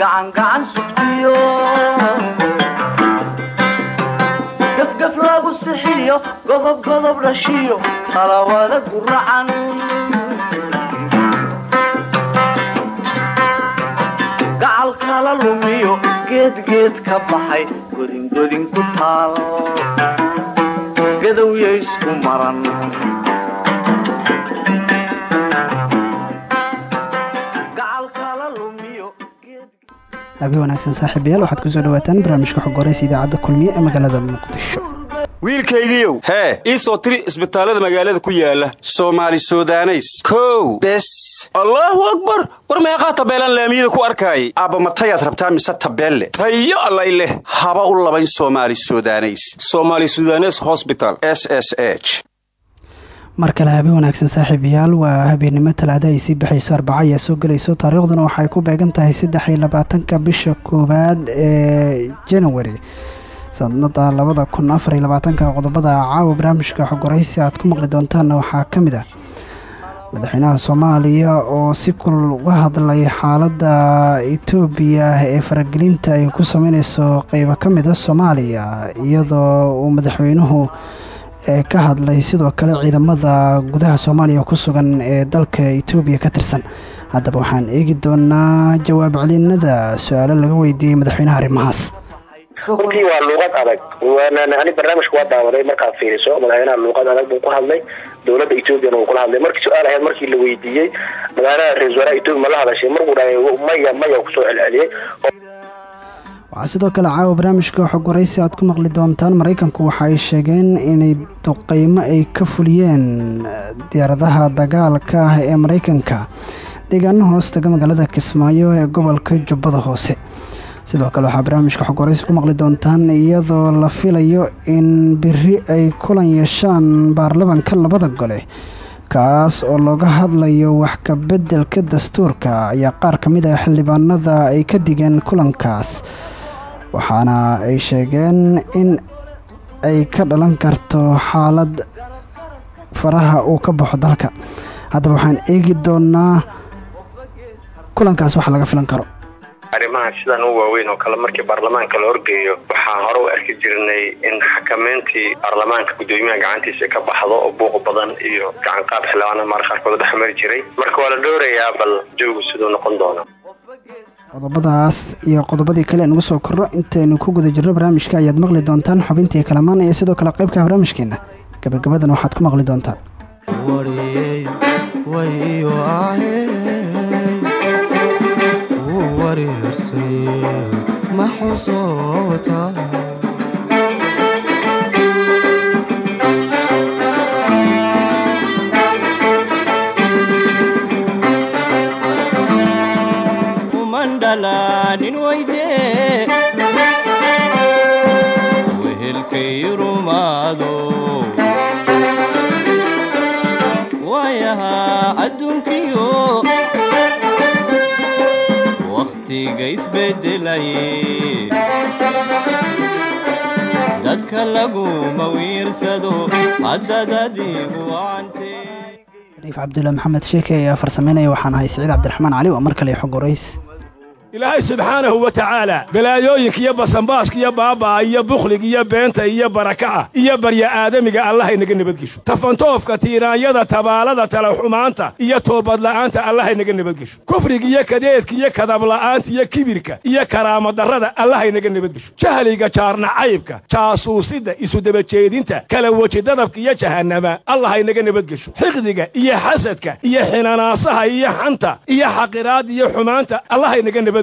gacangacan sugtiyo gafgaf lagu sixiyo godob godob dhashiyo qalawada guracan gacal kala lumiyo geedgeed ka baxay godingodin ku taal. Gadowya isku maran habeen wanaagsan saaxiibayaal waxaad ku soo dhawaataan barnaamijka xog horeysa idaacadda kulmiye ee magaalada muqdisho. Wiilkaygiiow hee ii soo tiri isbitaallada magaalada ku yaalla soomaali sudaneys. Kow bes. Allaahu akbar! War meeqaa tabeelaan laamiyada ku arkaayay aabba matayaad rabtaa mise tabeelle? Tayo allay leh. Haba u labayn soomaali sudaneys. Somaali sudanes hosbital s s h mar kale habeen wanaagsan saaxiibayaal waa habeennimo talaada ay sii baxayso arbaco ayaa soo gelayso taariikhduna waxay ku beegan tahay saddex labaatanka bisha koowaad ee januari sanada labada kun qodobada caawa barnaamijka xogoraysi aad ku maqli doontaanna waxaa ka mid ah madaxweynaha soomaaliya oo si kulul uga hadlay xaaladda etoobiya ee faragelinta ay ku sameyneyso qeybo ka mid a soomaaliya iyadoo uu madaxweynuhu ee ka hadlay sidoo kale ciidamada gudaha soomaaliya ku sugan ee dalka etoobiya ka tirsan. Haddaba waxaan eegi doonaa jawaab celinada su'aalo laga weydiiyey madaxweynaha arrimahaas. Runtii waa luuqad adag. Ani barnaamijka waa daawaday markaad fiiriso. Madaxweynaha luuqad adag buu ku hadlay. Dowladda ethoobiana wuu kula hadlay. Markii su'aal ahayd markii la weydiiyey madaxweynaha etoobiya ma la hadashay. Markuu dhahay maya maya ku soo celceliyey waxaa sidoo kale caawa barnaamijka xog waraysi aad ku maqli doontaan. Maraykanku waxa ay sheegeen inay duqeymo ay ka fuliyeen diyaaradaha dagaalka ah ee maraykanka. Deegaano hoos taga magaalada kismaayo ee gobolka jubbada hoose. Sidoo kale waxaa barnaamijka xog waraysi ku maqli doontaan iyadoo la filayo in biri ay kulan yeeshaan baarlamanka labada gole. Kaas oo looga hadlayo wax ka beddelka dastuurka ayaa qaar ka mid ah xildhibaanada ay ka digeen kulankaas waxaana ay sheegeen in ay ka dhalan karto xaalad faraha uu ka baxo dalka. Haddaba waxaan eegi doonaa kulankaas wax laga filan karo. Arrimaha sidan u waaweyn oo kale markii baarlamaanka la horgeeyo waxaa hore u arki jirnay in xakameyntii baarlamaanka guddoomiyaha gacantiisa ka baxdo oo buuq badan iyo gacanqaad xildhibaanada maar qaarkood dhex mari jiray. Marka waa la dhowrayaa bal joogu siduu noqon doono qodobadaas iyo qodobadii kale nugu soo korro intaynu ku guda jirno barnaamijka ayaad maqli doontaan xubintii kalamaan iyo sidoo kale qaybka barnaamijkeenna gabagabadan waxaad ku maqli doontaan wehelkay rumaado waayahaa cabdulla maxamed sheeke ayaa farsameynaya waxaan ahay siciid cabdiraxmaan cali waa mar kale xog ilaahay subxaanahu wa tacaala balaayooyinka iyo basanbaaska iyo baabaa iyo bukhliga iyo beenta iyo baraka'a iyo barya aadamiga allahaynaga nabadgesho tafantoofka tiiraanyada tabaalada talaxumaanta iyo toobadla'aanta allahaynaga nabadgesho kufriga iyo kadeedka iyo kadabla'aanta iyo kibirka iyo karaamadarrada allahaynaga nabadgesho jahliga jaarnacaybka jaasuusidda isudabajeedinta kala wejidadabka iyo jahannama allahaynaga nabadgesho xiqdiga iyo xasadka iyo xinanaasaha iyo xanta iyo xaqiraadda iyo xumaanta allahaynaga nabadgesho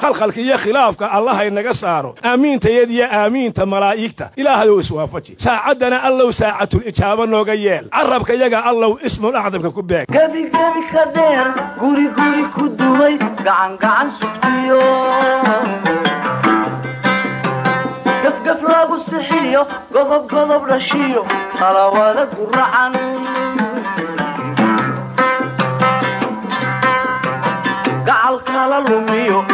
khalkhalka iyo khilaafka allahaynaga saaro. Aamiintayada iyo aamiinta malaa'igta. Ilaahayow iswaafaji. Saacaddana allow saacatul ijaaba nooga yeel. Carabka yaga allow ismul acdamka ku beeg. Gebigebi ka dheer guri guri ku lumiyo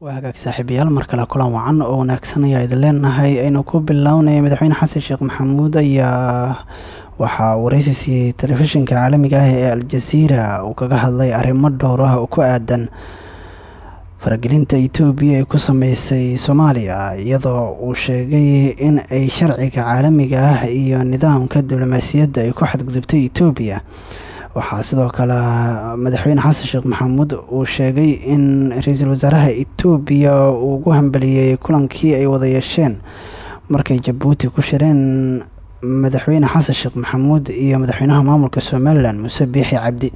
waa hagaag saaxiibayaal mar kale kulan wacan oo wanaagsan ayaa idin leenahay. Aynu ku bilownaya madaxweyne xasan sheekh maxamuud ayaa waxaa waraysi siiyey telefishinka caalamiga ah ee al-jasiira uu kaga hadlay arrimo dhowr ah oo ku aadan faragelinta etoobiya ee ku sameysay soomaaliya iyadoo uu sheegay in ay sharciga caalamiga ah iyo nidaamka diblomaasiyadda ay ku xadgudubtay etoobiya waxaa sidoo kale madaxweyne xasan sheekh maxamuud uu sheegay in ra'iisul wasaaraha etoobiya uu ugu hambaliyey kulankii ay wada yeesheen. Markay jabuuti ku shireen madaxweyne xasan sheekh maxamuud iyo madaxweynaha maamulka somalilan muuse biixi cabdi.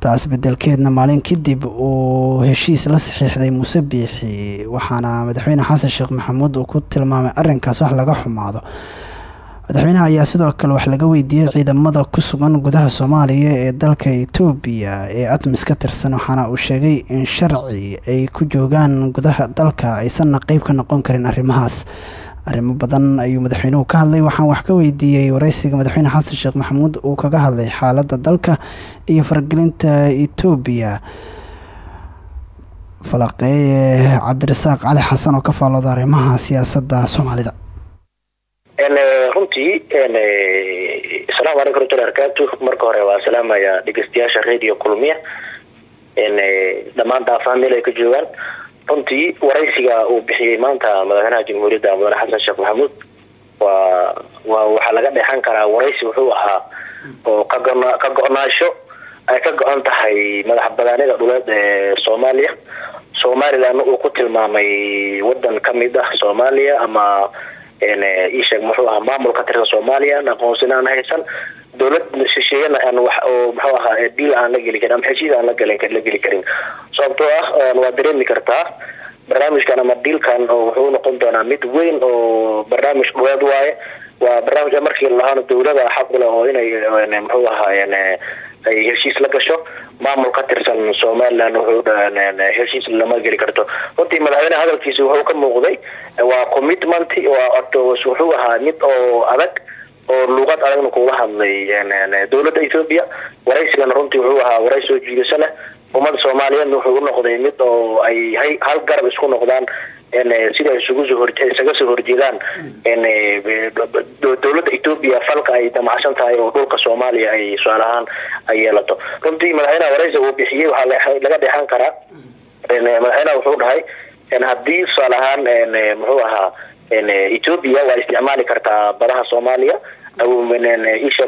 Taas bedelkeedna maalin kadib uu heshiis la saxiixday muuse biixi waxaana madaxweyne xasan sheekh maxamuud uu ku tilmaamay arrinkaas wax laga xumaado madaxweynaha ayaa sidoo kale wax laga weydiiyey ciidamada ku sugan gudaha soomaaliya ee dalka etoobiya ee admis ka tirsan waxaana uu sheegay in sharci ay ku joogaan gudaha dalka aysanna qeyb ka noqon karin arrimahaas. Arrimo badan ayuu madaxweynuhu ka hadlay waxaan wax ka weydiiyey wareysiga madaxweyne xasan sheekh maxamuud uu kaga hadlay xaaladda dalka iyo faragelinta etoobiya falaqeeye cabdirasaaq cali xasan oo ka faallooda arrimaha siyaasadda soomaalida runtii asalaamu calaykum waraxmatullahi barakaatu marka hore waa salaamaya dhegeystayaasha radio kulmiya dhammaan daafaha meel ay ka joogaan runtii waraysiga uu bixiyey maanta madaxweynaha jamhuuriyadda mudane xasan sheekh maxamuud waa waa waxaa laga dheexan karaa waraysi wuxuu ahaa oo ka go- ka go-naasho ay ka go-an tahay madax banaanida dhuleed ee soomaaliya. Somalilan uu ku tilmaamay wadan ka mid ah soomaaliya ama isheeg muxuu ahaa maamul ka tirsan soomaaliya aqoonsina aan haysan. Dowlad shisheeyana aan wax oo muxuu ahaa diil aan la geli karin ama heshiis aan la geli karin. Sababtoo ah waa dareemi kartaa barnaamijkan ama diilkan wuxuu noqon doonaa mid weyn oo barnaamij dhuleed waaye. Waa barnaamij markii lahaana dowladda xaq u leh oo inay muxuu ahaayeen ay heshiis la gasho maamul ka tirsan somaliland wuxuu heshiis lama geli karto runtii madaxweyneha hadalkiisa wuxuu ka muuqday waa commitment wuxuu ahaa mid oo adag oo luuqad adagna kula hadlay dowladda ethoopia waraysigana runtii wuxuu ahaa warays soo jiidasho leh ummada soomaaliyeedna wuxuu unoqday mid oo ay hal garab isku noqdaan sida isaga soo horjeedaan dowladda ethoopia falka ay damacsan tahay oo dhulka soomaaliya ay su'aal ahaan ay yeelato. Runtii madaxweynaha waraysa uu bixiyey waxaa laga dheexan karaa madaxweynaha wuxuu dhahay haddii tusaale ahaan muxuu ahaa ethoopia waa isticmaali kartaa badaha soomaaliya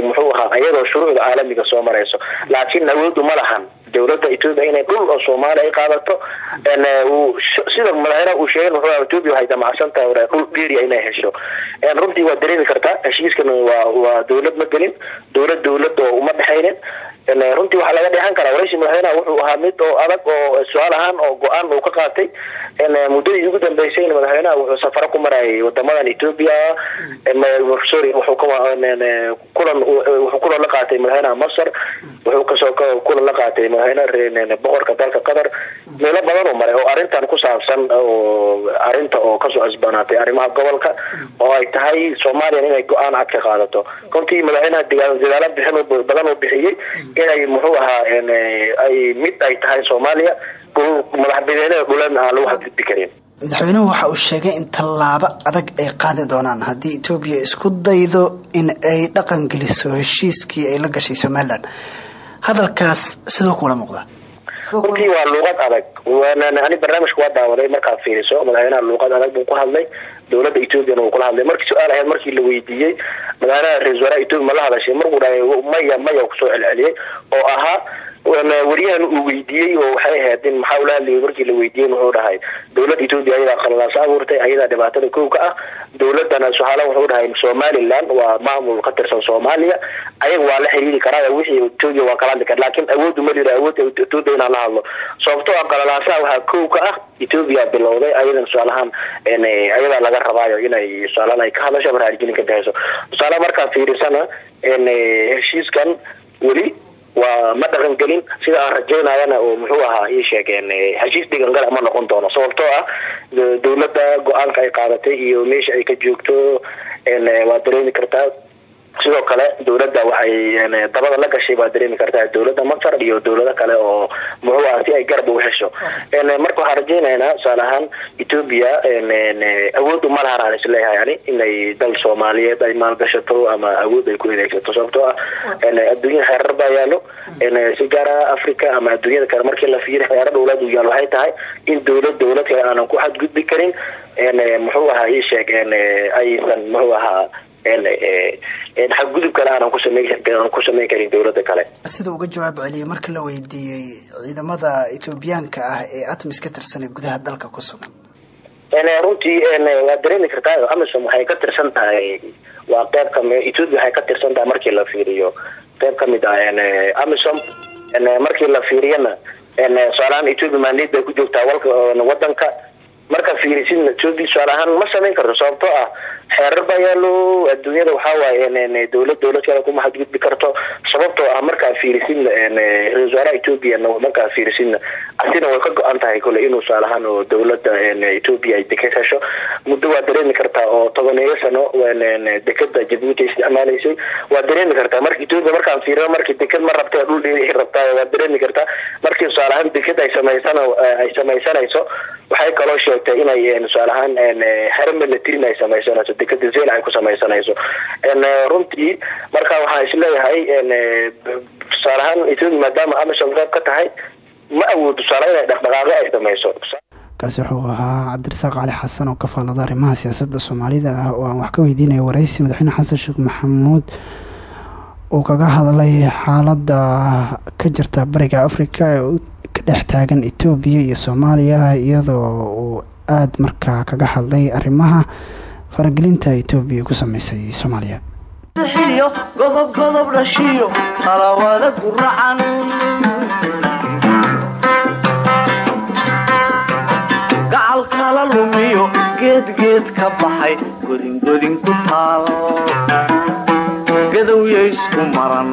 muxuu ahaa iyadoo shuruucda caalamiga soo marayso. Laakiin awoodu ma lahan dowladda ethoopia inay dhul oo soomaaliya ay qaadato sida madaxweynaha uu sheegay wuxuu ethoopia waxay damacsan tahay dhul geria inay hesho. Runtii waa dareemi kartaa heshiiskan waa waa dowlad ma gelin dowlad dowlad oo uma dhexaynin runtii waxaa laga dheehan karaa waraysi madaxweynaha wuxuu ahaa mid oo adag oo su'aal ahaan oo go'aan uu ka qaatay. Muddadii ugu dambeysay madaxweynaha wuxuu safaro ku marayay wadamadan ethoopia sorry kulan wuxuu kulan la qaatay madaxweynaha masar. Wuxuu ka soo kulan la qaatay madaxweyne boqorka dalka qatar. Meelo badan uu maray oo arrintan ku saabsan oo arrinta oo ka soo asbanaatay arrimaha gobolka oo ay tahay soomaaliya inay go'aan cad ka qaadato. Runtii madaxweynaha dadaalo bixin badan uu bixiyey inay muxuu ahaa ay mid ay tahay soomaaliya madaxbedeenada dhuleedna aan lagu xadgudbi karin madaxweynuhu waxa uu sheegay in tallaabo adag ay qaadi doonaan haddii etoobiya isku daydo in ay dhaqan geliso heshiiskii ay la gashay somalilan hadalkaas sidoo kula muuqda. Runtii waa luuqad adag. Ani barnaamijka waa daawaday markaad fiiriso. Madaxweynaha luuqad adag buu ku hadlay dowladda ethoopiana wuu kula hadlay. Markii su'aal ahayd markii la weydiiyey madaxweynaha ra'isul wasaaraha ethoopia ma la hadashay. Markuu dhahay maya maya ku soo celceliyey oo ahaa waryahan uu weydiiyey oo waxay ahayd in maxaa ula hadlayay markii la weydiiyey wuxuu dhahay dowladda ethoopia ayadaa qalalaasa abuurtay ayadaa dhibaatada kow ka ah dowladana suaala wuxuu dhahay somaliland waa maamul ka tirsan soomaaliya. Ayaga waa la xiriiri karaa wixii ethoopia waa kala hadli laakiin awooddu ma lira awood ethoopia inaan la hadlo. Sababtoo ah qalalaasaha waxaa kow ka ah ethoopia bilowday ayadan su'aalahaan ayadaa laga rabaayo inay su'aalaan ay ka hadasho ama raargelin ka bixeyso tusaale markaa heshiiskan weli waa ma dhaqan gelin sida aan rajaynayana oo muxuu ahaa ii sheegeen heshiis dhigangala ma noqon doono. Sababtoo ah dowladda go'aanka ay qaadatay iyo meesha ay ka joogto waa dareemi kartaa sidoo kale dowladda waxay dabada la gashay baa dareemi kartaa dowladda masar iyo dowlado kale oo muxuu ah si ay garab ugu hesho. Marka waxaan rajaynaynaa tusaale ahaan ethoopia awood uma lahan aan is leeyahay yani inay dal soomaaliyeed ay maalgashato ama awood ay ku adeegsato sababtoo ah adduunyada xeerar baa yaalo si gaara africa ama adduunyada kale markii la fiiriy xeerar dowlad u yaalo waxay tahay in dowlad dowlad kale aanan ku xadgudbi karin. Muxuu ahaa ii sheeg aysan muxuu ahaa xadgudub kale aanan kusameyn ku sameyn karin dowladda kale. Sida uga jawaab celiyay marka la weydiiyey ciidamada ethoobiyaanka ah ee atmis ka tirsanay gudaha dalka ku sugan. Runtii waad dareemi kartaa amisom waxay ka tirsan tahay waa qeyb kami ethoopia waxay ka tirsan tahay markii la fiiriyo. Qeyb ka mid ah amisom markii la fiiriyana tusaalahaan ethoopia maandeed bay ku joogtaa wadanka marka fiirisidna ethoopia tusaale ahaan ma samayn karto sababtoo ah xeerar baa yaalo adduunyada waxaa waaye dowlad dowlad kale kuma xadgudbi karto. Sababtoo ah markaa fiirisidna ra'isul wasaaraha ethoopia markaa fiirisidna asina way ka go-an tahay kole inuu tusaale ahaan oo dowladda ethoopia ay deked muddo waa dareemi kartaa oo tobaneeyo sano dekeda jabuuti ay isticmaalaysay waa dareemi kartaa marka ethoopia markaan fiirino markii deked ma rabta dhul dheeri rabtaa waa dareemi kartaa markii tusaale ahaan deked ay samaysan ay samaysanayso waxay kaloo sheegtay inay tusaale ahaan xero militarin ay samaysanayso dekeda zel ay ku samaysanayso runtii marka waxaan is leeyahay tusaale ahaan ethoopia maadaama amisom qeyb ka tahay ma awoodo tusaale inay dhaqdhaqaaqyo ay samayso. Kaasi wuxuu ahaa cabdirasaaq cali xasan oo ka faallada arrimaha siyaasadda soomaalida. Oo aan wax ka weydiinaya waraysi madaxweyne xasan sheekh maxamuud uu kaga hadlay xaaladda ka jirta bariga africa ee ka dhex taagan etoobiya iyo soomaaliya iyadoo uu aada markaa kaga hadlay arrimaha faragelinta etoobiya ku sameysay soomaaliya. Godob dhashiyo qalawada guracan gacal kala lumiyo geedgeed ka baxay godingodin ku taal. Gadowya isku maran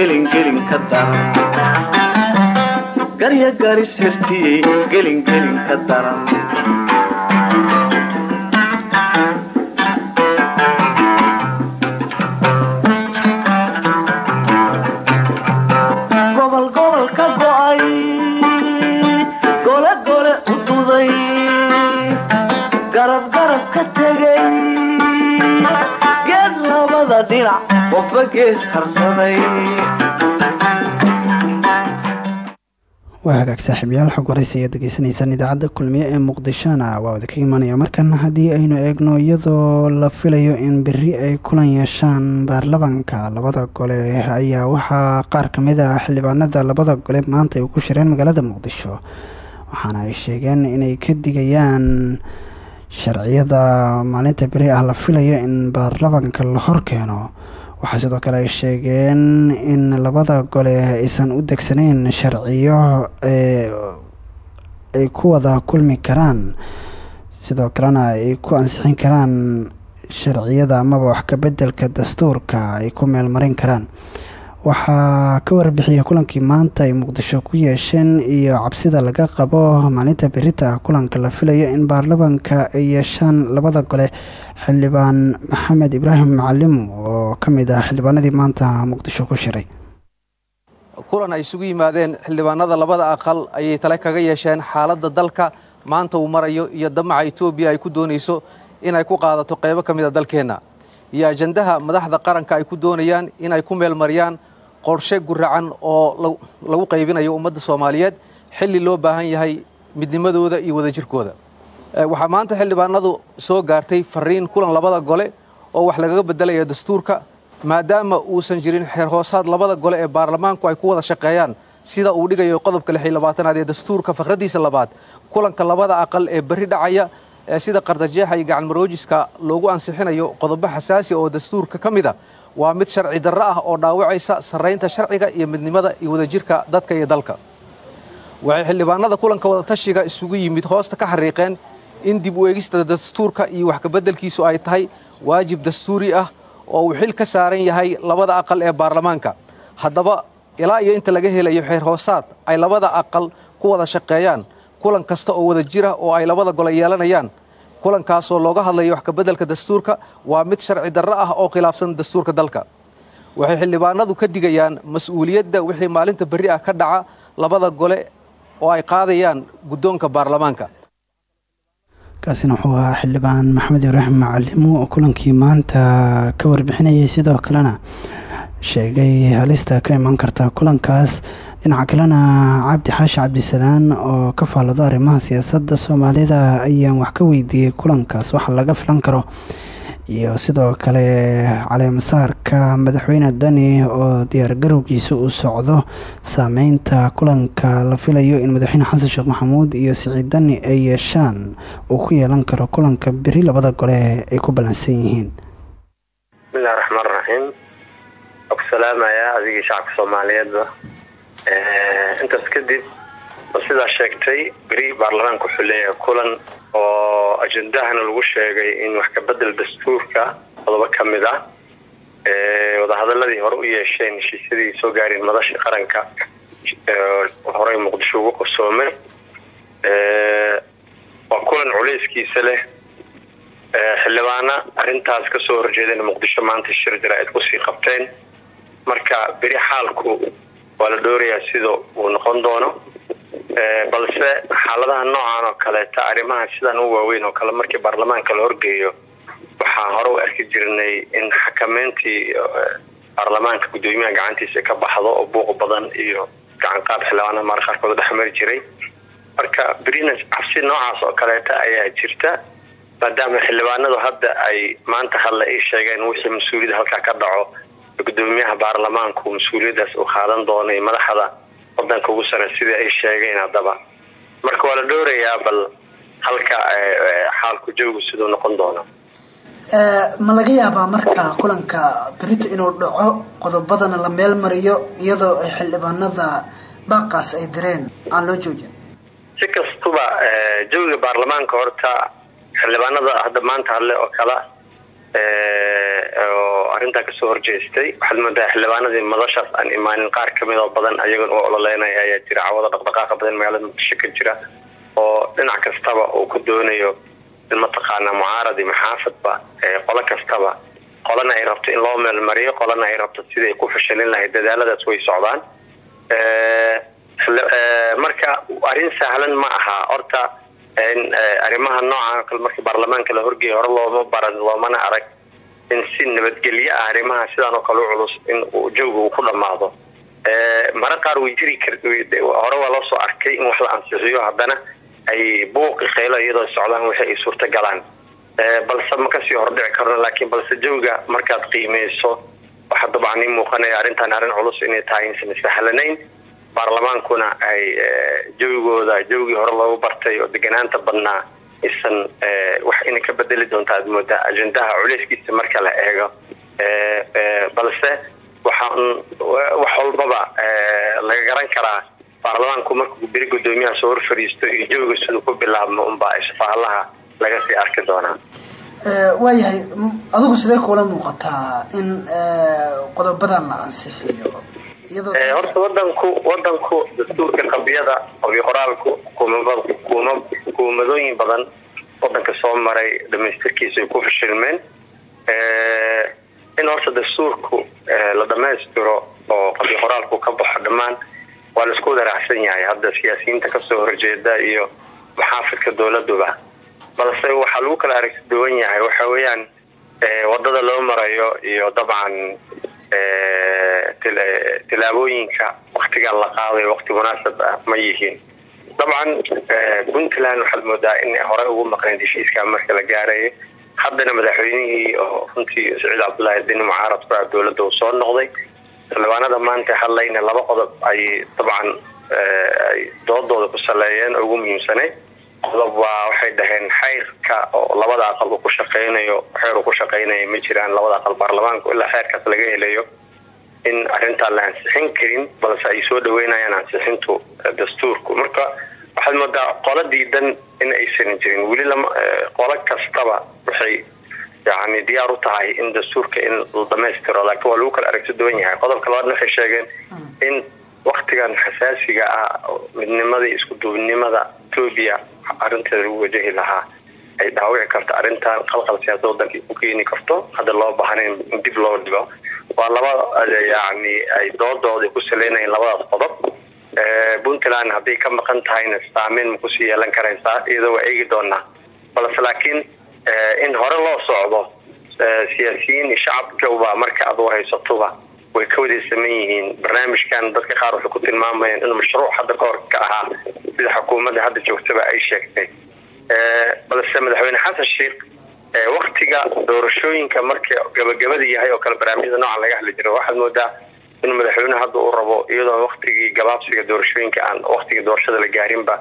gelingelin ka daran garya garis hirtiyey gelingelin ka daran waa hagaag saaxiibayaal xog idaacadda kulmiye ee muqdishona. Waa wada ka imanaya markan haddii aynu eegno iyadoo la filayo in beri ay kulan yeeshaan baarlamanka labada gole ayaa waxaa qaar ka mid ah xildhibaanada labada gole maanta ay ku shireen magaalada muqdisho. Waxaana ay sheegeen inay ka digayaan sharciyada maalinta beri ah la filayo in baarlamanka la horkeeno waxaa sidoo kale ay sheegeen in labada gole aysan u degsanayn sharciyo ay ku wada kulmi karaan. Sidoo kalena ay ku ansixin karaan sharciyada amaba wax kabeddelka dastuurka ay ku meelmarin karaan waxaa ka warbixiyay kulankii maanta ay muqdisho ku yeesheen iyo cabsida laga qabo maalinta berita kulanka la filayo in baarlamanka ay yeeshaan labada gole xildhibaan maxamed ibraahim macalim oo ka mid ah xildhibaanadii maanta muqdisho ku shiray. Kulan ay isugu yimaadeen xildhibaanada labada aqal ayay tale kaga yeesheen xaaladda dalka maanta uu marayo iyo damaca etoobiya ay ku doonayso inay ku qaadato qaybo ka mida dalkeenna. Iyo ajandaha madaxda qaranka ay ku doonayaan inay ku meelmariyaan qorshe guracan oo lagu qaybinayo ummadda soomaaliyeed xilli loo baahan yahay midnimadooda iyo wadajirkooda waxaa maanta xildhibaanadu soo gaartay fariin kulan labada gole oo wax lagaga bedelaya dastuurka maadaama uusan jirin xeer hoosaad labada gole ee baarlamaanku ay ku wada shaqeeyaan sida uu dhigayo qodobka lix labaatanaad ee dastuurka fakhradiisa labaad kulanka labada aqal ee berri dhacaya ee sida qardajeexa iyo gacanmaroojiska loogu ansixinayo qodobo xasaasi oo dastuurka ka mid a waa mid sharci darro ah oo dhaawacaysa sarraynta sharciga iyo midnimada iyo wadajirka dadka iyo dalka. Waxay xildhibaanada kulanka wadatashiga isugu yimid hoosta ka xariiqeen in dib u eegista dastuurka iyo wax kabeddelkiisu ay tahay waajib dastuuri ah oo uu xil ka saaran yahay labada aqal ee baarlamaanka. Haddaba ilaa iyo inta laga helayo xeer hoosaad ay labada aqal ku wada shaqeeyaan kulan kasta oo wada jira oo ay labada gole yeelanayaan kulankaasoo looga hadlayo wax kabeddelka dastuurka waa mid sharci darro ah oo khilaafsan dastuurka dalka. Waxay xildhibaanadu ka digayaan mas'uuliyadda wixii maalinta berri ah ka dhaca labada gole oo ay qaadayaan guddoonka baarlamaanka. Kaasina wuxuu ahaa xildhibaan maxamed ibraahim macalimo oo kulankii maanta ka warbixinayay sidoo kalena. Sheegay halista ka iman karta kulankaas dhinaca kalena cabdi xaashi cabdisalaan oo ka faallado arrimaha siyaasadda soomaalida ayaan wax ka weydiiyey kulankaas waxa laga filan karo. Iyo sidoo kale caleemasaarka madaxweyne dani oo diyaargarowgiisa uu socdo saameynta kulanka la filayo in madaxweyne xasan sheekh maxamuud iyo siciid dani ay yeeshaan uu ku yeelan karo kulanka beri labada gole ay ku ballansan yihiin. Bismillahi raxmaan raxiim salaamayaa adigii shacabka soomaaliyeedba intaas kadib sidaa sheegtay beri baarlamaanka wuxuu kulan oo ajendahana lagu sheegay in wax kabedel dastuurka qodobo ka mid ah. Wadahadaladii hore u yeesheen heshiisyadii soo gaareen madasha qaranka horey muqdisho ugu qarsoomay waa kulan culeyskiisa leh. Xildhibaana arintaas ka soo horjeedana muqdisho maanta shir jaraa'id ku sii qabteen. Marka beri xaalku waa la dhoorayaa sida uu noqon doono. Balse xaaladaha noocan oo kaleeta arrimaha sidan u waaweyn oo kale markii baarlamaanka la horgeeyo waxaa hore u arki jirnay in xakameyntii baarlamaanka guddoomiyaha gacantiisa ka baxdo oo buuq badan iyo gacan qaad xildhibaanada maar qaarkood dhexmari jiray. Marka berina cabsi noocaas oo kaleeta ayaa jirta maadaama xildhibaanadu hadda ay maanta hadla ay sheegeen wixii mas'uuliyadda halkaa ka dhaco gudoomiyaha baarlamaanku mas'uuliyadaas uu qaadan doonay madaxda wadanka ugu sare sidii ay sheegeen haddaba. Marka waa la dhowrayaa bal halka xaalku jawgu siduu noqon doono ma laga yaabaa marka kulanka berito inuu dhaco qodobadana la meel mariyo iyadoo ay xildhibaanada baaqaas ay direen? Aan loo joojin. Si kastuba jawiga baarlamaanka horta xildhibaanada hadda maanta hadle oo kala oo arrintaa ka soo horjeestay waxaad moodaa xildhibaanadii madashaas aan imaanin qaar ka mid oo badan ayagan u ololeynaya ayaa jira cawada dhaqdhaqaaqa badan magaalada muqdisho ka jira oo dhinac kastaba uu ku doonayo in mataqaanaa mucaaradi maxaafadba qolo kastaba. Qolana ay rabto in loo meelmariyo qolana ay rabto sidai ku fashalin lahayd dadaaladaas way socdaan. Marka arrin sahlan ma aha horta arrimaha noocan kale markii baarlamaanka la horgeeya hore looma baran loomana arag in si nabadgelyo ah arrimaha sidaan oo kale u culus in uu jawga uu ku dhammaado mara qaar way jiri hore waa loo soo arkay in wax la ansixiyo haddana ay buuqi khaylo iyadoo socdaan wixii ay suurta galaan. Balse ma ka sii hordhici karno laakiin balse jawga markaad qiimeyso waxaa dabcan ii muuqanaya arrintan arrin culus inay tahay insan sahlanayn. Baarlamaankuna ay jawigooda jawgii hore loogu bartay oo deganaanta badnaa isan wax inay ka bedeli doonta aad moodaa ajendaha culeyskiisa marka la eego. Balse waxaan wax walbaba laga garan karaa baarlamaanku markuu beri guddoomiyaha soo hor fadhiisto iyo jawiga siduu ku bilaabmo unbaa isfaalaha laga sii arki doonaa. Waayahay adigu sidee kuula muuqataa in qodobadan la ansixiyo horta wadanku wadanku dastuurka qabiyada obi qoraalku kuuma kuumadooyin badan wadanka soo maray dhamaystirkiisa ay ku fashilmeen in horta dastuurku la dhamaystiro oo qabi qoraalku ka baxo dhammaan waa la isku wada raacsan yahay. Hadda siyaasiyiinta ka soo horjeeda iyo maxaafidka dowladuba. Balse waxaa lagu kala aragti duwan yahay waxa weeyaan waddada loo marayo iyo dabcan tilaabooyinka waktigan la qaadayo wakti munaasab ah ma yihiin dabcan puntland waxaad moodaa in horey ugu maqnayd heshiiska marka la gaarayay haddana madaxweynihii oo runtii saciid cabdullaahi dini mucaarad ku ah soo noqday xildhibaanada maanta hadlayna laba qodob ay dabcan ay doodooda ku saleeyeen ugu muhiimsanay qodob waa waxay dhaheen xeyrka oo labada aqal uu ku shaqeynayo xeer uu ku shaqeynaya ma jiraan labada aqal baarlamaanku ilaa xeerkaas laga helayo in arrintaan la ansixin karin balse ay soo dhaweynayaan ansixintu dastuurku. Marka waxaad moodaa qola diidan in aysan jirin weli lama qolo kastaba waxay yani diyaar u tahay in dastuurka in la dhamaystiro laakiin waa lagu kala aragti duwan yahay. Qodobka labaadna waxay sheegeen in waktigan xasaasiga ah midnimadii isku duubnimada etoobiya arrinteeda lagu wajahi lahaa ay dhaawici karto arrintan qalqal siyaasad wadanka ku keeni karto. Hadda loo baahnayn in dib loo dhigo. Waa laba yani ay doodooda ku saleynayan labadaas qodob. Puntland hadday ka maqan tahayna saameyn ma ku sii yeelan karaysaa iyadoo waa eegi doonaa balse laakiin in hore loo socdo siyaasiyiin shacabkaba marka aad wahaysatoba way ka wadaysaman yihiin barnaamijkan dadka qaar waxay ku tilmaamayaan inuu mashruuc hadda kahor ka ahaa sida xukuumadda hadda joogtaba ay sheegtay. Balse madaxweyne xasan sheikh waktiga doorashooyinka marka gabagabada yahay oo kale barnaamijyada noocan laga hadli jiro waxaad moodaa inuu madaxweynuhu hadda uu rabo iyadoo waktigii gabaabsiga doorashooyinka aan waktigii doorashada la gaarinba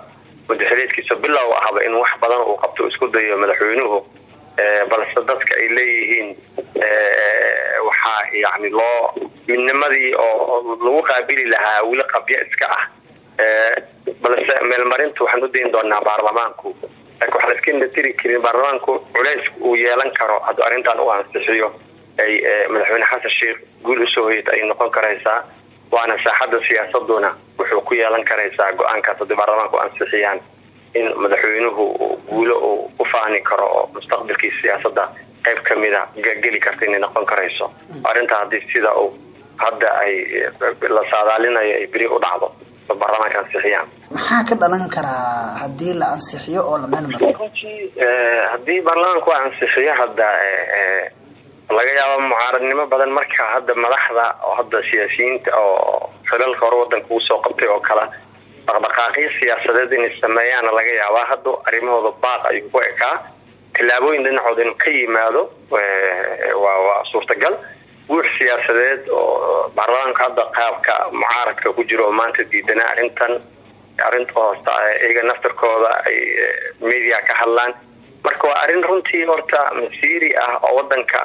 madaxileedkiisa bilow ahaba in wax badan uu qabto isku dayo madaxweynuhu balse dadka ay leeyihiin waxaa yani loo midnimadii oo lagu qaabili lahaa weli qabyo iska ah. Balse meelmarinta waxaan u dayn doonaa baarlamaanku. Laakiin waxaa la iska indhatiri karin baarlamaanku culays uu yeelan karo hadduu arrintan u ansixiyo. Ay madaxweyne xasan sheikh guul u soo hoyata ay noqon karaysaa waana saaxadda siyaasaduna wuxuu ku yeelan karaysaa go'aankaas haddii baarlamaanku ansixiyaan in madaxweynuhu guulo uu u faani karo oo mustaqbalkii siyaasadda qayb kamida geli karta inay noqon karayso. Arrintaa haddii sida uu hadda ay la saadaalinayo ay beri u dhacdo baarlamaanka ansixiyaan maxaa ka dhalan karaa haddii la ansixiyo oo la meel mariyo haddii baarlamaanku ansixiyo hadda laga yaaba mucaaradnimo badan marka hadda madaxda oo hadda siyaasiyiinta oo xilalka hore wadanka uu soo qabtay oo kale dhaqdhaqaaqyo siyaasadeed inay sameeyaana laga yaabaa. Hadda arrimahooda baaq ayuu ku ekaa. Tillaabooyin dhinacooda inuu ka yimaado waa waa suurtagal. Guux siyaasadeed oo baarlamaanka hadda qaabka mucaaradka ku jiro oo maanta diidana arrintan arrinta hoosta iyaga naftarkooda ay media ka hadlaan. Marka waa arrin runtii horta masiiri ah oo wadanka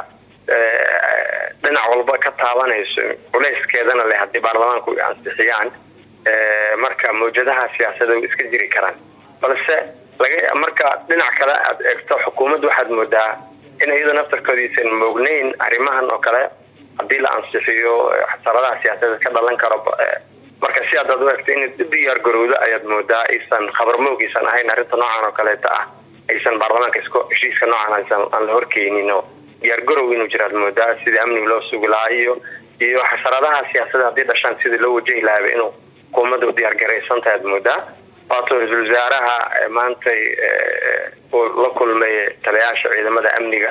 dhinac walba ka taabanayso culayskeedana leh haddii baarlamaanku ansixiyaan marka mawjadaha siyaasadeed way iska jiri karaan. Balse marka dhinac kale aad eegto xukuumadda waxaad moodaa in iyada naftarkoodiisan moognayn arrimahan oo kale haddii la ansixiyo xasaradaha siyaasadeed ka dhalan karo marka si aadaad u eegto in diyaar garowdo ayaad moodaa aysan khabar moog aysan ahayn arrinta noocan oo kaleeta ah aysan baarlamaanka isko heshiiska noocan aan la horkeenin oo diyaargarow inuu jiraad moodaa sidii amniga loo sugi lahaa iyo iyo xasaradaha siyaasada haddii dhashaan sidii loo wajahi lahaaba inuu xukuumadda u diyaargaraysantahay aad moodaa waato ra'iisul wasaaraha maantay uu la kulmay taliyaasha ciidamada amniga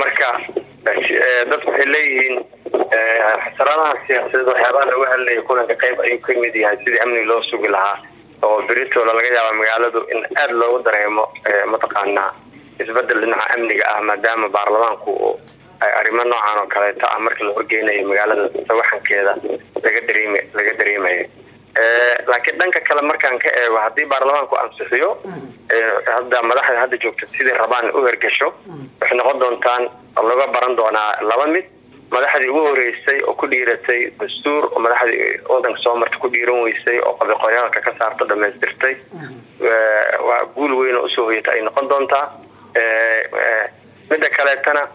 marka dadku waxay leeyihiin xasaradaha siyaasadeed waxyaabaha lagu hadlaya kulanka qayb ayuu ka mid yahay sidii amniga loo sugi lahaa oo beritola laga yaaba magaaladu in aada loogu dareemo mataqaanaa isbeddel dhinaca amniga ah maadaama baarlamaanku ay arrimo noocan oo kaleeto ah marka la horgeynayo magaalada sawaxankeeda laga dareem laga dareemayo laakiin dhanka kale markaan ka eego haddii baarlamaanku ansixiyo eh, hadda madaxda hadda joogta sidii rabaan u hergasho waxay noqon doontaan oo laga baran doonaa laba mid. Madaxdii ugu horeysay oo ku dhiiratay dastuur oo madaxdii wadanka soo marta ku dhiiran weysay oo qabiqoyaalka ka saarto dhamaystirtay Eh, waa guul weyn oo u soo hoyata ay noqon doontaa. Eh, eh, midda kaleetana eh,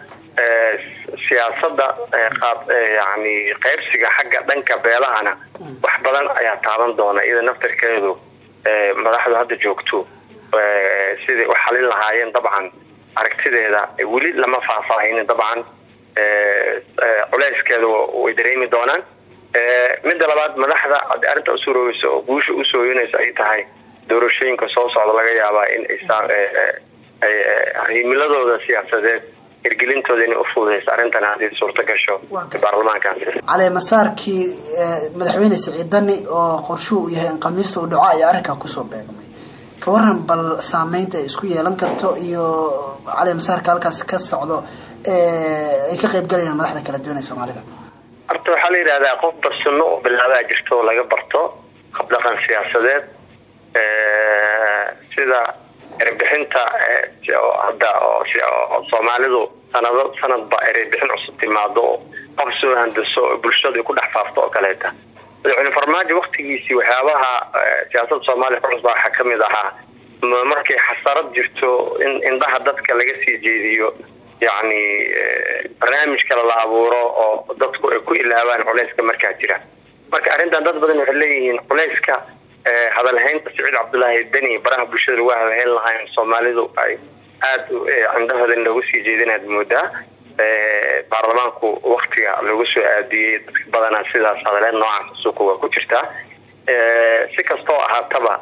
siyaasada eh, eh, yani qaybsiga xagga dhanka beelahana wax badan ayaa taaban doona iyada naftarkeedu eh, madaxdu hadda joogto eh, sidai u xalin lahaayeen dabcan aragtideeda eh, weli lama faahfaahinin dabcan eh, eh, culeyskeeda wa- way dareemi doonaan Eh, midda labaad madaxda haddii arrinta usurooyeyso oo guusha usooyinayso ay tahay doorashooyinka soo socda laga yaabaa in eh, eh, eh, himiladooda siyaasadeed hirgelintooda inay ufududeyso arrintan haddii suurto gasho baarlamaankaasi caleemasaarkii eh, madaxweyne siciid dani oo qorshuhu uu yahay in khamiista uu dhaco ayaa arrinkaa ku soo beegmay. Ka waran bal saameynta ay isku yeelan karto iyo caleemasaarka halkaas ka socdo eh, ay ka qayb galayaan madaxda kala duwan ee soomaalida. Horta waxaa la yidhahdaa qofba sunno oo bilaabaa jirto oo laga barto habdhaqan siyaasadeed Eh, sida erebixinta eh, hadda soomaalidu sanado sanadba erebixin cusub timaado oo qof soo handaso oo bulshadu ku dhex oo kaleeta. Madaxweyne farmaajo waktigiisii waxyaabaha eh, siyaasadda soomaaliya ku cusbaa ka mid ahaa ma- markay xasarad jirto in indhaha dadka laga sii jeediyo yacni eh, barnaamij kale la abuuro oo dadku ay ku ilaabaan culeyska markaa jira. Marka arrintan dad badan waxay leeyihiin culeyska eh, hadalhaynta siciid cabdullaahi deni baraha bulshada lagu hadalhayn lahaa in soomaalidu ay aada eh, cindahooda in loogu sii jeedinaad moodaa. Eh, baarlamaanku waktiga loogu soo aadiyey dadka badanaa sidaas hadaleyn noocaas suuqa waa ku jirtaa Eh, si kastoo ahaataba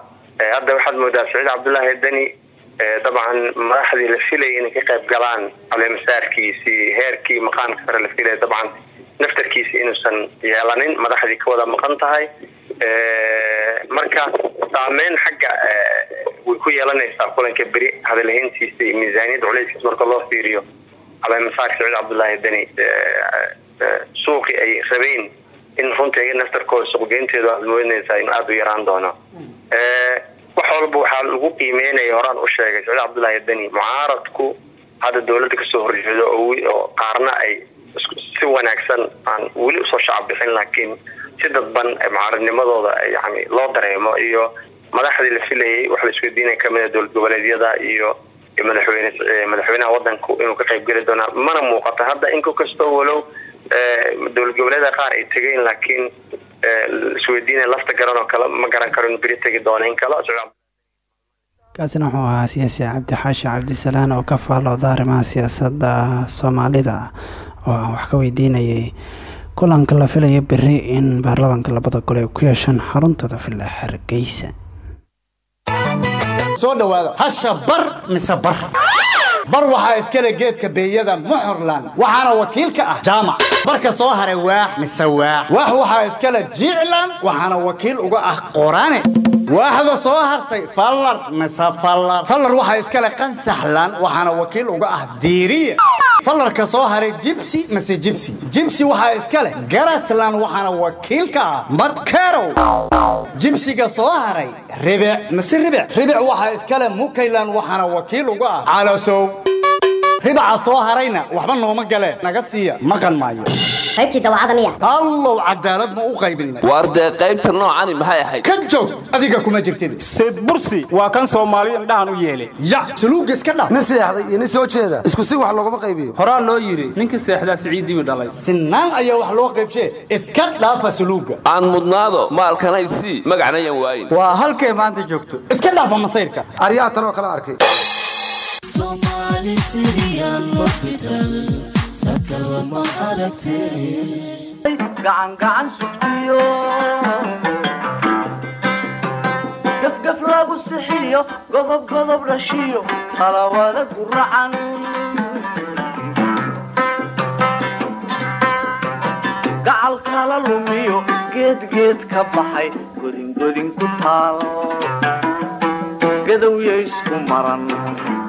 eh, hadda waxaad moodaa siciid cabdullaahi deni eh, dabcan madaxdii la filayay inay ka qayb galaan caleemasaarkiisii heerkii maqaamka sare la filaya dabcan naftarkiisi inuusan yeelanin madaxdii ka wada maqan tahay. Eh, marka saameyn xagga eh, way ku yeelanaysaa kulanka beri hadalhayntiisa iyo miisaaniyadda culeyskiisa marka loo fiiriyo caleemasaarka saciid cabdullaahi deni. Eh, eh, suuqii ay rabeen in runta naftarkooda suuqgeynteedu aad moodinaysaa inuu aada u yaraan doono. Eh, wax walba waxaa lagu qiimeynaya horaan u sheegay saciid cabdullaahi deni mucaaradku hadda dowladda ka soo horjeedo oo qaarna ay si wanaagsan aan weli u soo shacab bixin laakiin si dadban mucaaradnimadooda yani loo dareemo iyo madaxdii la filayay wax la isweydiinaya ka mid a dowlad goboleedyada iyo madaxweyne madaxweynaha wadanku inuu ka qayb geli doonaa. Mana muuqato hadda in kastoo walow dowlad goboleeda qaar ay tegeen laakiin eh, isweydiinaya lafta garan oo kale ma garan karo in beri tegi doona in kale kaasina wuxuu ahaa siyaasi cabdi xaashi cabdisalaan oo ka faallooda arrimaha siyaasadda soomaalida oo aan wax ka weydiinayay kulanka la filaya beri in baarlamaanka labada gole ay ku yeeshaan xaruntooda villa hargeysa soo dhowaada hasha bar mise bar. Bar waxaa iskale geedka beeyada muxurlan waxaana wakiil ka ah jaamac barka soo haray waax mise waax? Waax waxaa iskale jiclan waxaana wakiil uga ah qorane waaxda soo hartay fallar mise fallar? Fallar waxaa iskale qansaxlan waxaana wakiil uga ah diiriya fallarka soo haray jibsi mise jibsi? Jibsi waxaa iska leh garaslan waxaana wakiil ah madkerow jibsiga soo haray ribic mise ribic? Ribic waxaa iska leh mukaylan waxaana wakiil uga ah calasow ribaca soo harayna waxba nooma galeen. Naga siiya maqan maayo. Qaybtii dawacada miya. Allow cadaalad ma u qaybinay waar dee qaybta noocani maxay ahayd? Ka joog adiga kuma jirtid. Seyd bursi waa kan soomaaliya indhahan u yeelay. Ya suluugga iska dhaf nin seexday iyo nin soo jeeda. Isku si wax looguma qaybiyo. Horaa loo yidhi ninka seexdaa siciidiibi dhalay. Sinaan ayaa wax loo qaybshee iska dhaafa suluugga. Aan mudnaado maalkanay sii magacnayan waayin. Waa halkay maanta joogto? Iska dhaafa masayrka. Aryaha tan oo kale arkay gacangacan sugtiyo. Gafgaf lagu sixiyo godobgodob dhashiyo qalawada guracan gacal kala lumiyo geedgeed ka baxay godingodin ku taal gadowyay isku maran.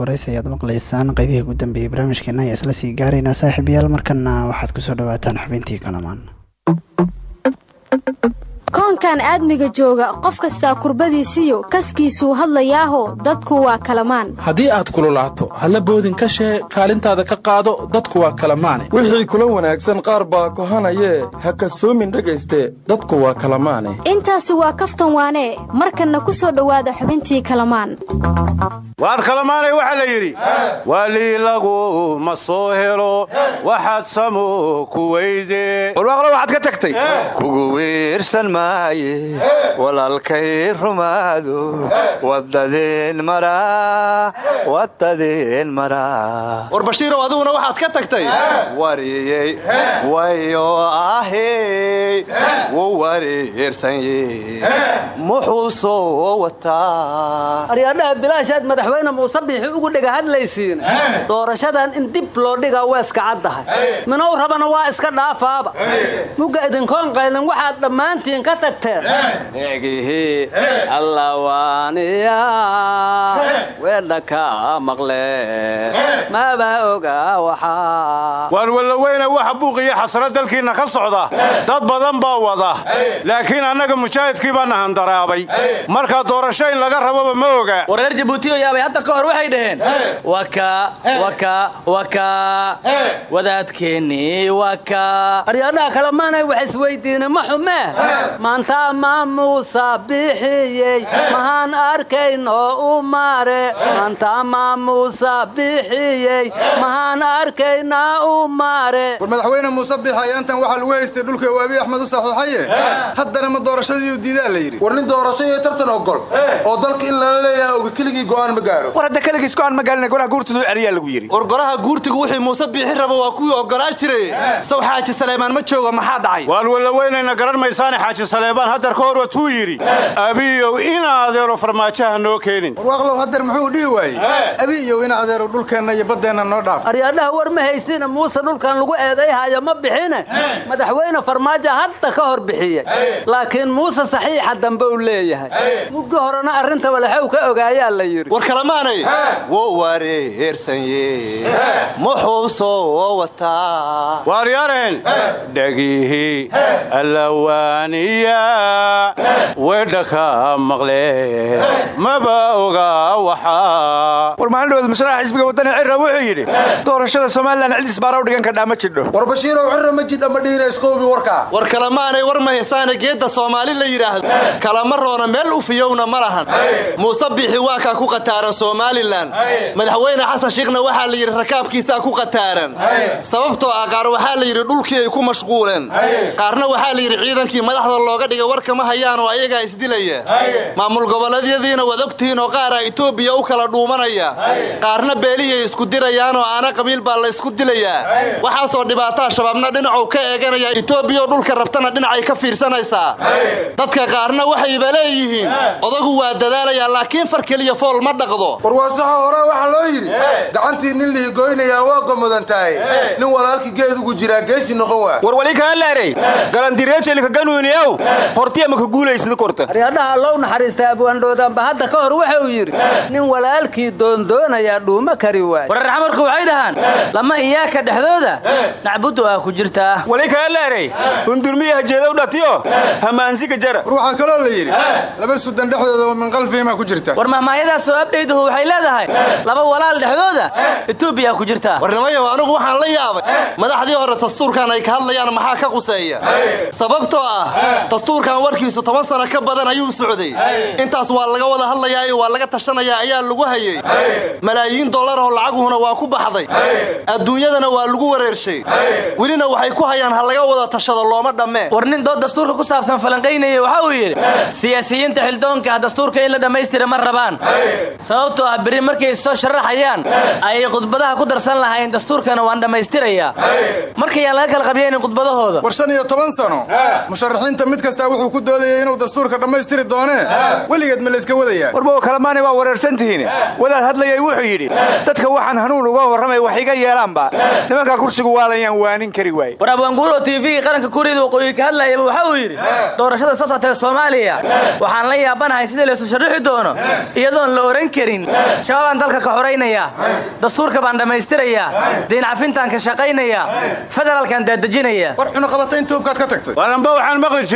Horeysa ayaad maqlaysaan qeybihii ugu dambeeyey barnaamijkeena ayaa isla sii gaaraynaa saaxiibayaal markana waxaad ku soo dhawaataan xubintii kalamaan koonkan aadmiga jooga qof kastaa kurbadiisiyo kaskiisuu hadlayaaho dadku waa kalamaan. Haddii aad kululaato halla boodin ka shee kaalintaada ka qaado dadku waa kalamaane wixii kula wanaagsan qaar baa kohanayee ha kasoomin dhegayste dadku waa kalamaane. Intaasi waa kaftan waanee markanna ku soo dhowaada xubintii kalamaan. Waan kalamaanay waxaa la yidhi? Waalii lagu ma soo helo waxaad samo ku weyde. Warwaaqlo waxaad ka tagtay. Kugu wiirsan maaye walaalkay rumaado wadadeen maraa wadadeen maraa. War bashiirow adiguna waxaad ka tagtay? Wariyey wayo ahey wuu wareersanye muxuu soo wataa. Aryadhaha bilaashaad madaxweyne muuse biixi ugu dhega hadlaysiin. Doorashadan in dib loo dhigaa waa iska caddahay minow rabana waa iska dhaafaaba mugga idinkoon qaylin waxaad dhammaantiin ka tagteen egihi allawaaniya weedha ka maqle. Maba oga waxaa waan wallaweyne waxa buuqiyo xasra dalkiinna ka socda. Dad badan baa wada. Laakiin annaga mujaahidkii baa na handaraabay marka doorasho in laga rababa ma oga. Wareer jabuutiyo yaabay hadda ka hor waxay dhaheen. Waka waka waka. Wadaadkeennii waka. Aryadhaha kale maanay wax isweydiine ma xumee maanta ma muusa bixiyey mahaan arkayno u mare maanta ma muusa bixiyey mahaan arkayna u mare war madaxweyne muuse biix ayaantan waxaa lagu haystay dhulka waabi axmed u saxiixaye haddana ma doorashadii diidaa la yidhi. War nin doorasho iyo tartan ogol oo dalka in lala leeyahay oga keligii go'aan ma gaaro. War hadda keligiis go'aan ma gaalina golaha guurtadu celiyaa lagu yidhi. War golaha guurtigu wixii muuse biixi rabo waa kuwii ogolaa jiray saw xaaji saleemaan ma joogo maxaa dhacay? Waan wallaweynayna garan maysaane xaaji saleebaan haddar ka hor watuu yidhi abiyow adeero farmaajaha noo keenin. Warwaaqlow hadeer muxuu dhihi waayey abiyow ina adeero dhulkeenna iyo baddeenna noo dhaaf. Aryadhaha war ma haysina muuse dhulkan lagu eedayhayo ma bixine. Madaxweyne farmaajo hadda ka hor bixiyey laakiin muuse saxiixa dambe u leeyahay. Muggi horena arrinta walaxow ka ogaayaa la yidhi. War kalamaanay wuu wareersanye muxuu soo wataa. Waaryareen dhagihi allawaaniya weedha ka maqle maba oga waxaa war maalindhood masraxa xisbiga wadani cirra wuxuu yidhi doorashada somalilan cidis baara u dhigan kadhaa ma jidho. War bashiirow cirra ma jidha ma dhihina iskoobi warkaa war kalamaanay war ma hesaane geedda soomaali la yidhaahdo. Kalama roona meel u fiyowna ma lahan. Muuse biixi waa kaa ku qataaran somalilan madaxweyne xasan shiikhna waxaa la yidhi rakaabkiisaa ku qataaran. Sababtoo ah qaar waxaa la yidhi dhulkii ay ku mashquuleen. Qaarna waxaa la yidhi ciidankii madaxda looga dhigay warka ma hayaan oo ayagaa isdilaya maamul goboleedyadiina waad ogtihiin oo qaara itoobiya u kala dhuumanaya. Qaarna beelihii isku dirayaan oo aana qabiil baa la ysku dilayaa waxaasoo dhibaataa shabaabna dhinacuu ka eeganaya itoobiyaoo dhulka rabtana dhinacay ka fiirsanaysaa dadka qaarna waxayba leeyihiin odagu waa dadaalayaa laakiin far keliya fool ma dhaqdo. War waa saxo hore waxaa loo yidhi gacantii nin lihigoynayaa waa gomudan tahay nin walaalkii geed ugu jiraa geesi noqon waa war wali kaaleerey galandireejelika ganuuniyow hortiya maka guulaysida korta? Aryadhaha allow naxariista abwaandhoodaanba hadda ka hor waxa uu yidhi nin walaalkii doondoonayaa dhuuma kari waay wararraxa marku waxay dhahaan lama iyaaka dhexdooda? Nacbudu ah ku jirtaa wali kaaleerey hundurmiya hajeedow dhatiyo hamaansiga jara. War waxaa kaloo la yidhi laba sudan dhexdooda oo min qalfihimaa ku jirta. War mahmaayadaasoo abdhayduhu waxay leedahay laba walaal dhexdooda etoobiya ku jirtaa warnimayow anigu waxaan la yaabay madaxdii hore dastuurkan ay ka hadlayaan maxaa ka quseeya? Sababtoo ah dastuurkan warkiisu toban sano ka badan ayuu socday. Intaas waa laga wada hadlayaa iyo waa laga tashanayaa ayaa lagu hayey malaayiin dollaroo lacaguhuna waa ku baxday. Adduunyadana waa lagu wareershay. Welina waxay ku hayaan ha laga wada tashado looma dhammee war nin dood dastuurka ku saabsan falanqaynaya waxa uu yidhi siyaasiyiinta xildoonka ah dastuurka in la dhammaystira ma rabaan. Sababtoo ah berri markay soo sharaxayaan ayay khudbadaha ku darsan lahayn dastuurkana waan dhammaystirayaa. Markayaan laga kala qabyanin khudbadahooda. War shan iyo toban sano musharaxiinta mid kastaa wuxuu ku doodayay inuu dastuurka dhammaystiri doonee weligeed ma layska wadayaa warbow kalemaanay waa wareersantihiin. Wadaad hadlayay wuxuu yidhi dadka waxaan hanuun uga warramay wax iga yeelaanba nimanka kursigu waalayaan waanin kari waaye war abwaanguuro tv qaranka kuuriyada waqooyi ka hadlayaba waxa uu yidhi doorashada soo socota ee soomaaliya waxaan la yaabanahay sidii laysu sharrixi doono iyadoon la ohan karin. Shabaabaan dalka ka xoraynaya dastuurka baan dhammaystirayaa diin cafintaan ka shaqaynaya federaalkaan daadejinaya war cunaqabata inta hubkaad ka tagtay. Waananba waxaan maqli jiray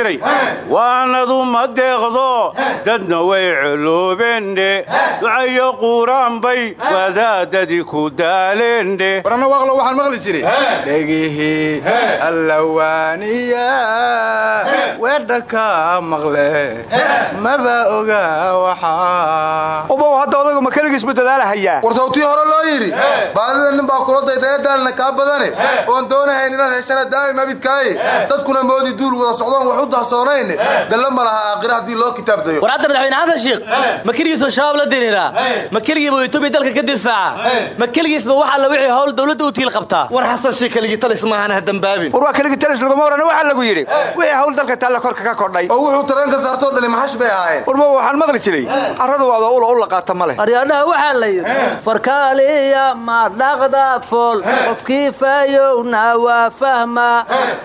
waanadu ma deeqdo? Dadna way culuubendhe ducayo quuraanbay wadaadadii ku daaleendhe warana waaqlo waxaan maqli jiray. Dhegihii allawaaniya weedha ka maqle. Maba oga waxaa. Ubow hadda odaygu ma keligiisbu dadaalahayaa. War sawtii hore loo yidhi baadida nin baa kula daydayadaalna kaa badane. Oon doonahayn inaad heshana daa'im abidkaaye dadkuna moodi duul wada socdoon dahsoonayn dalla ma laha aakhira haddii loo kitaabdayo. War hadda madaxweyne xasan sheikh ma keligiisba shabaab la diriiraa ma keligiiba etoobiya dalka ka difaaca. Ma keligiisba wax alla wixii howl dowladda u tiil qabtaa. War xasan sheikh keligii talis maahan ha dambaabin war waa keligii talis laguma warana waxaa lagu yidhi. Wixii hawl dalka taalla korka ka kordhay. Oo wuxuu tareenka saartoo dhani maxash bay ahaayeen. Warbo waxaan maqli jiray. Carradu waada ula u laqaata ma leh. Aryaadhaha waxaa la yidhi. Farkaaliya ma dhaqda fool. Qofkii faayowna waa fahma.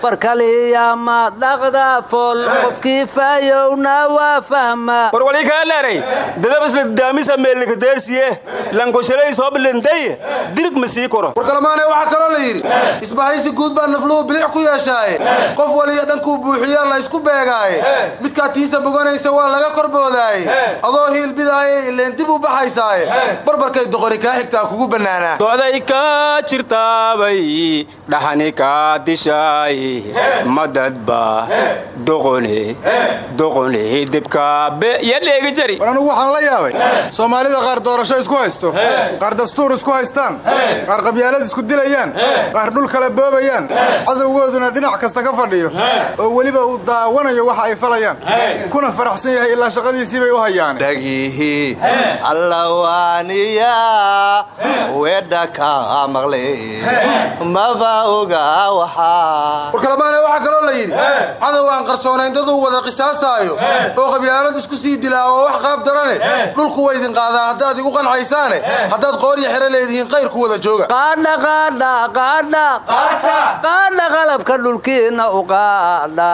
Farkaliya ma dhaqda fool qofkii faayowna waa fahma warwali kaalaaray dadabasla daamisa meelnikadeersiye lankoshalay soo bilintay dirig ma sii koro. War kalamaane waxaa kaloo la yidhi isbahaysi guud baa nafluhu bilic ku yeeshaaye qof waliya dhankuu buuxiyaa la ysku beegaaye. Midkaa tiisa boganaysa waa laga korboodaaye adoo hiilbidaaye ileen dib u baxaysaaye. Barbarkay doqoni kaa xigtaa kugu bannaanaa. Docday ka jirtaabay dhaxani kaa dishaay madadba jari. War anugu waxaan la yaabay. Soomaalida qaar doorasho isku haysto. Qaar dastuur isku haystaan. Qaar qabyaalad isku dilayaan. Qaar dhul kale boobayaan. Cadowgooduna dhinac kasta ka fadhiyo. Oo weliba uu daawanayo waxa ay falayaan. Kuna faraxsan yahay ilaa shaqadiisii bay u hayaan. Dhagihii allawaaniya weedha ka maqle. Maba oga waxaa war kalamaane waxaa kaloo la yidhi cadow aan qarsoonayn daduu wada qisaasaayo oo qabyaalad isku sii dilaa oo wax qaab darane. Dhulku waa idin qaadaa haddaad igu qancaysaane haddaad qoorya xero leedihiin qayrku wada jooga. Qaadha qalabka dhulkiinna u qaadha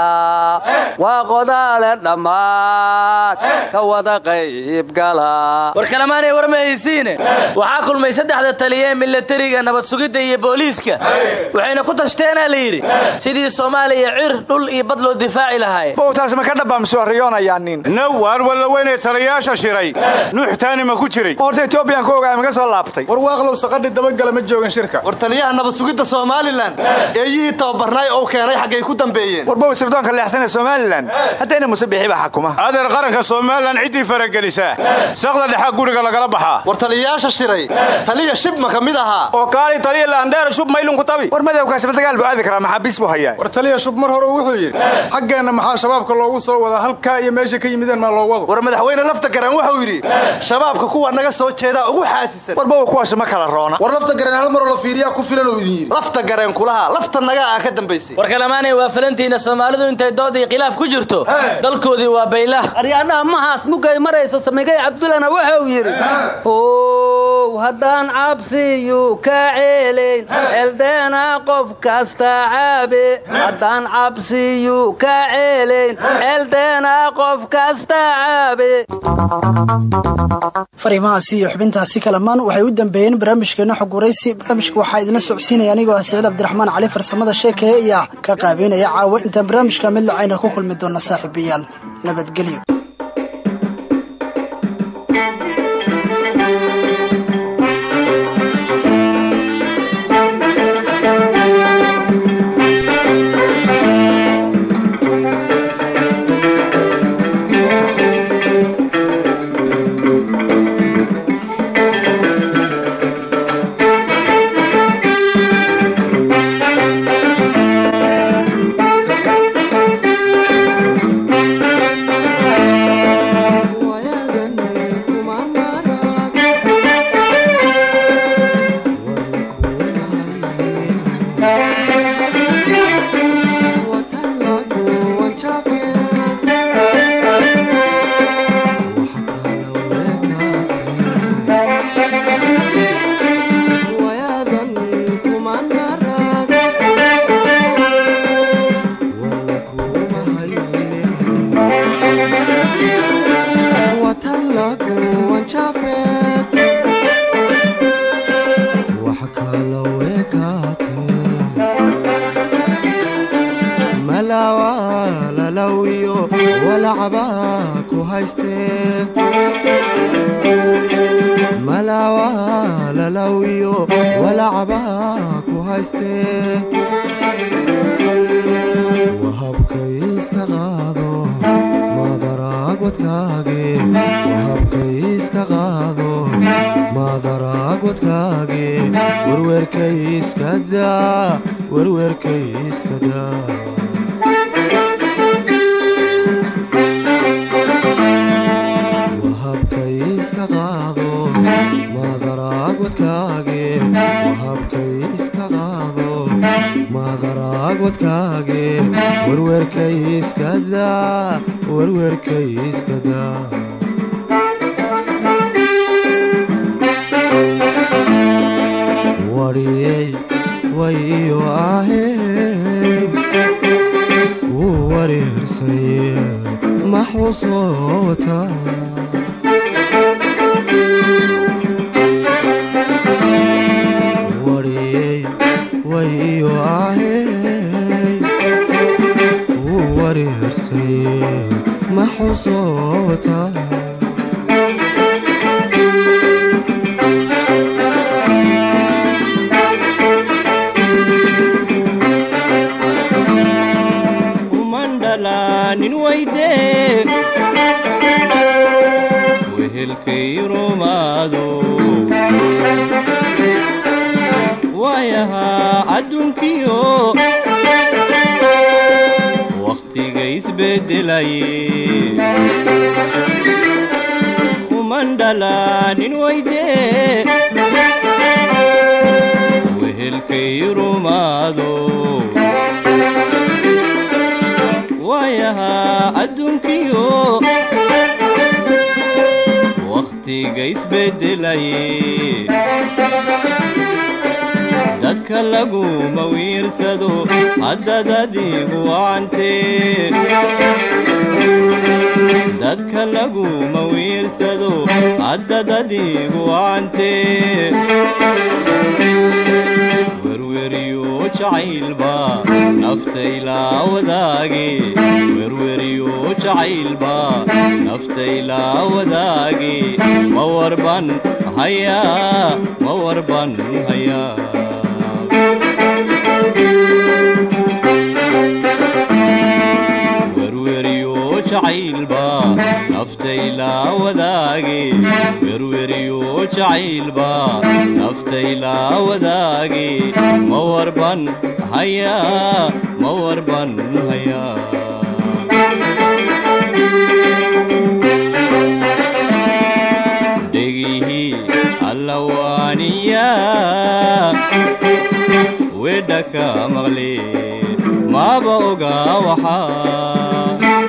waa qodaale dhammaan. Ka wada qaybgala war kalamaanay war ma haysiine waxaa kulmay saddexda taliya ee milatariga nabad sugidda iyo booliiska. Waxayna ku tashteenaa la yidhi. Sidii soomaaliya cir dhul iyo bad loo difaaci lahaay? Bow taas ma ka dhabaamsoo riyoonayaa nin. Nawar walla weynay taliyaasha shiray. Nuuxtaani ma ku jiray. Horta etoobiyan ku ogaa maga soo laabtay. War waaqlow saqadhi dabagala ma joogan shirka. War taliyaha nabad sugidda somalilan eeyihii tababarnaay oo keenay xaggay ku dambeeyeen. War bow sirdoonka leexsan ee somalilan. Haddayna musabixi baa xakuma. Adeer qaranka somalilan ciddii faragelisaa saqda dhexa guriga lagala baxaa war taliyayaasha shiray. Taliya shibma ka mid ahaa. Oo kaali taliya laandheera shub maylunku tabi. War madowkaasba dagaal buu aadi karaa maxaabiis buu hayaa? War taliya shub mar hore wuxuu yidhi xaggeenna maxaa shabaabka loogu soo wadaa? Halkaa iyo meesha ka yimideen maa loo wado. War madaxweyne lafta garan wuxuu yidhi shabaabka kuwa naga soo jeedaa ugu xaasisan. War bow kuwaas ma kala roona. War lafta gareen hal maroo la fiiriyaa ku filan oo idin yidhi. Lafta gareen kulaha lafta naga ah ka dambaysay. War kalamaanay waa falantiina soomaalidu intay dood iyo khilaaf ku jirto. Dalkoodii waa baylah aryaadhaha mahaas mugay marayso samigay cabdulana wuxuu yidhi ow haddaan cabsiyu ka ceelayn celdeena qof kasta caabe haddaan cabsiyu ka fariimahaasi iyo xubintaasi kalamaan waxay u dambeeyeen barnaamijkeena xog waraysi barnaamijka waxaa idinla socodsiinaya anigoo ah siciid cabdiraxmaan cali farsamada sheekaya iyo ah ka qaabeynaya caawa. Intaan barnaamijka mid lacayna ku kulmi doona saaxiibayaal nabadgelyo wariyey way iyo ahey wuu wareersaye maxuusoota wariyey way iyo ahey wuu waayahaa adduunkiyo wakhtiga isbeddelaye umandhalaanin weyde wehelkay rumaado waayahaa adduunkiyo wakhtiga isbeddelaye dadka laguma wiirsado haddad adigu wacantee dadka laguma wiirsado haddad adigu wacantee jacaylba naftaylaa wadaage werweriyo jacaylba naftaylaa wadaage ma warban hayaa ma warban hayaa jacaylba naftaylaa wadaage werweriyo jacaylba naftaylaa wadaage ma warban hayaa ma warban hayaa dhegihii allawaaniya wedha ka maqle maaba oga waxaa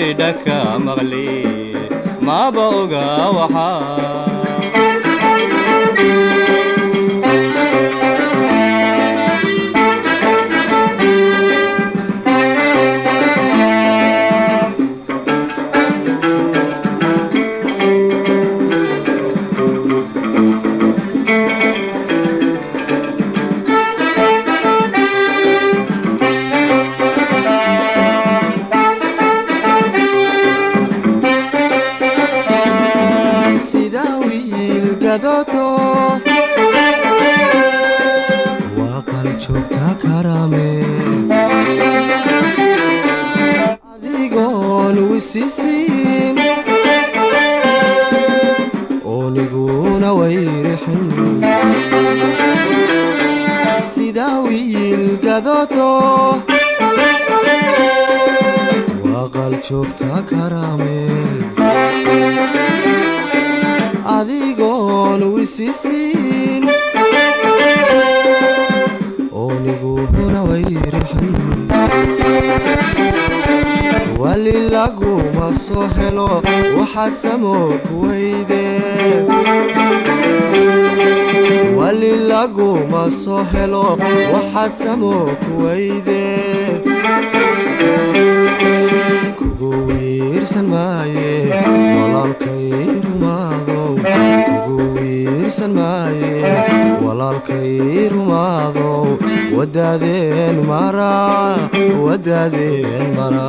wedha ka maqle maaba oga waxaa waxaad samoog weyde wali laguma soo helo waxaad samoog weyde kugu wiirsan maaye walaalkay rumaadow kugu wiirsan maaye walaalkay rumaadow wadaadeen mara wadaadeen mara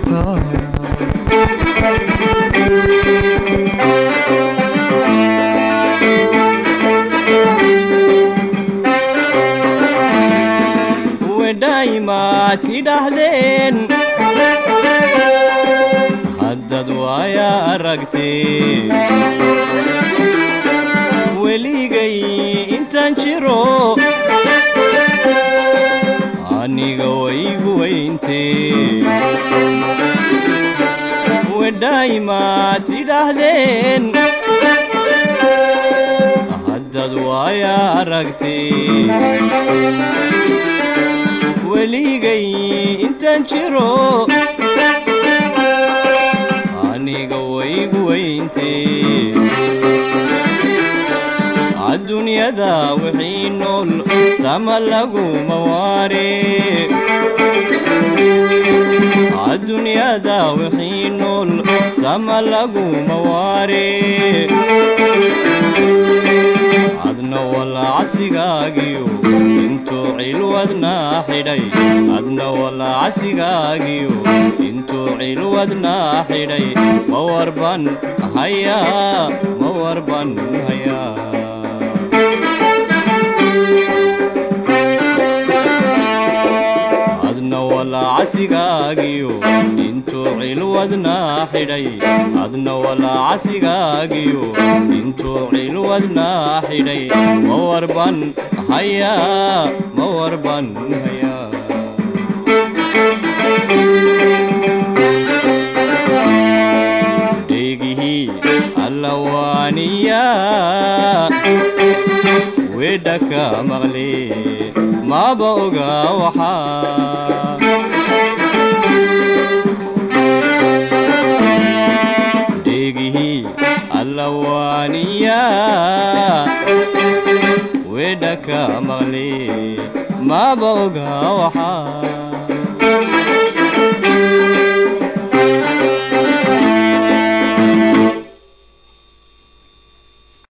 xusoota wedhaymaa tidhahdeen haddad waaya aragtee weligay intaan jiro aniga waygu weyntee wedhaymaa tidhahdeen haddad waaya aragtee weligay intaan jiro aniga waygu weyntee adduunyada wixii nool sama laguma waare adduunyada wixii nool sama laguma waare adna walacsigaagiyo intuu cilwadnaa xidhay adna walacsigaagiyo intuu cilwadnaa xidhay ma warban hayaa ma warban hayaa adna walacsigaagiyo intuu cilwadnaa xidhay adna walacsigaagiyo intuu cilwadnaa xidhay ma warban hayaa ma warban hayaa wedhaka maqle maaba oga waxaa allawaaniyaa wedhaka maqle maaba oga waxaa